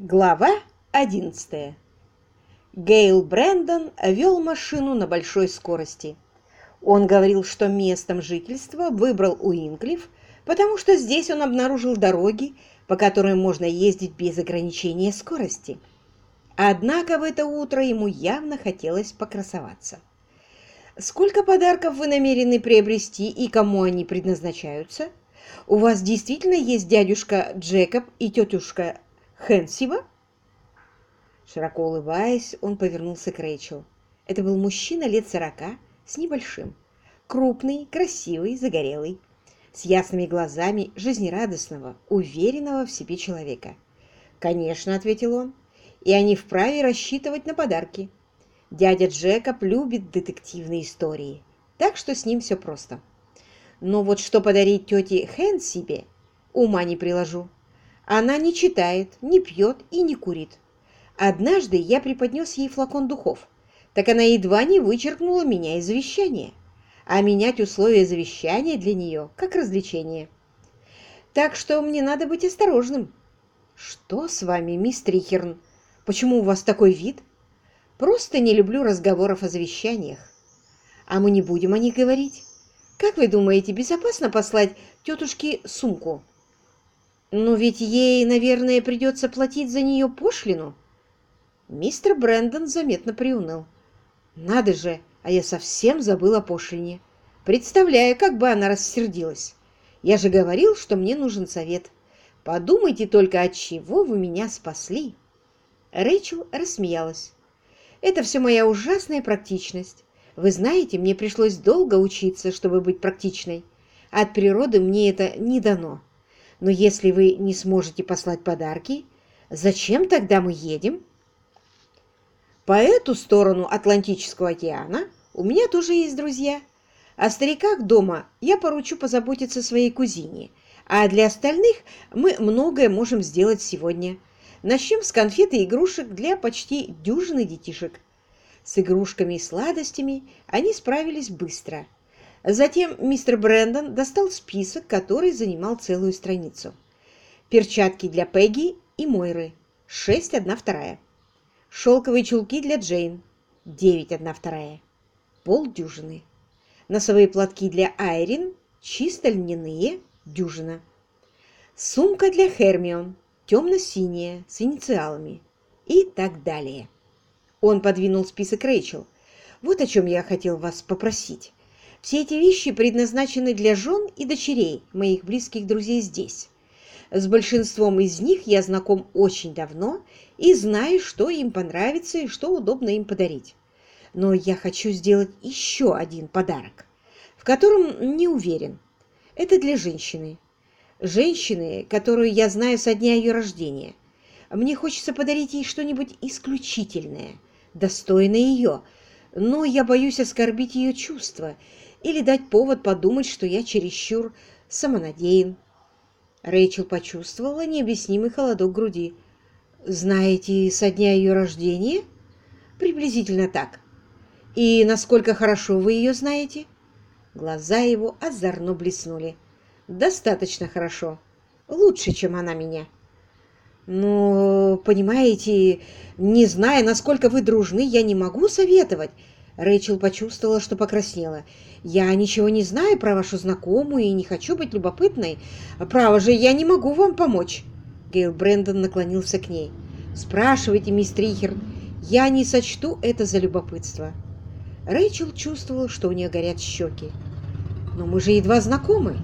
Глава 11. Гейл Брэндон вел машину на большой скорости. Он говорил, что местом жительства выбрал Уинклифф, потому что здесь он обнаружил дороги, по которым можно ездить без ограничения скорости. Однако в это утро ему явно хотелось покрасоваться. «Сколько подарков вы намерены приобрести и кому они предназначаются? У вас действительно есть дядюшка Джекоб и тетушка Хэнсива?» Широко улыбаясь, он повернулся к Рэйчел. Это был мужчина лет сорока, с небольшим. Крупный, красивый, загорелый. С ясными глазами жизнерадостного, уверенного в себе человека. «Конечно», — ответил он, — «и они вправе рассчитывать на подарки. Дядя Джекоб любит детективные истории, так что с ним все просто. Но вот что подарить тете Хэнсибе, ума не приложу. Она не читает, не пьет и не курит. Однажды я преподнес ей флакон духов, так она едва не вычеркнула меня из завещания. А менять условия завещания для нее как развлечение. Так что мне надо быть осторожным. Что с вами, мисс Трихерн? Почему у вас такой вид? Просто не люблю разговоров о завещаниях. А мы не будем о них говорить. Как вы думаете, безопасно послать тетушке сумку? Но ведь ей, наверное, придется платить за нее пошлину. Мистер Брэндон заметно приуныл. Надо же, а я совсем забыл о пошлине. Представляю, как бы она рассердилась. Я же говорил, что мне нужен совет. Подумайте только, от чего вы меня спасли. Рэйчел рассмеялась. Это все моя ужасная практичность. Вы знаете, мне пришлось долго учиться, чтобы быть практичной. От природы мне это не дано. Но если вы не сможете послать подарки, зачем тогда мы едем? По эту сторону Атлантического океана у меня тоже есть друзья. О стариках дома я поручу позаботиться своей кузине, а для остальных мы многое можем сделать сегодня. Начнем с конфет и игрушек для почти дюжины детишек. С игрушками и сладостями они справились быстро – Затем мистер Брэндон достал список, который занимал целую страницу. Перчатки для Пегги и Мойры – 6 1 вторая. Шелковые чулки для Джейн – 9 1 вторая. Полдюжины. Носовые платки для Айрин – чисто льняные – дюжина. Сумка для Хермион – темно-синяя, с инициалами. И так далее. Он подвинул список Рэйчел. Вот о чем я хотел вас попросить. Все эти вещи предназначены для жен и дочерей моих близких друзей здесь. С большинством из них я знаком очень давно и знаю, что им понравится и что удобно им подарить. Но я хочу сделать еще один подарок, в котором не уверен. Это для женщины. Женщины, которую я знаю со дня ее рождения. Мне хочется подарить ей что-нибудь исключительное, достойное ее, но я боюсь оскорбить ее чувства или дать повод подумать, что я чересчур самонадеян. Рэйчел почувствовала необъяснимый холодок груди. «Знаете, со дня ее рождения?» «Приблизительно так. И насколько хорошо вы ее знаете?» Глаза его озорно блеснули. «Достаточно хорошо. Лучше, чем она меня». «Но, понимаете, не зная, насколько вы дружны, я не могу советовать. Рэйчел почувствовала, что покраснела. «Я ничего не знаю про вашу знакомую и не хочу быть любопытной. Право же, я не могу вам помочь!» Гейл Брэндон наклонился к ней. «Спрашивайте, мисс Трихер, я не сочту это за любопытство». Рэйчел чувствовала, что у нее горят щеки. «Но мы же едва знакомы.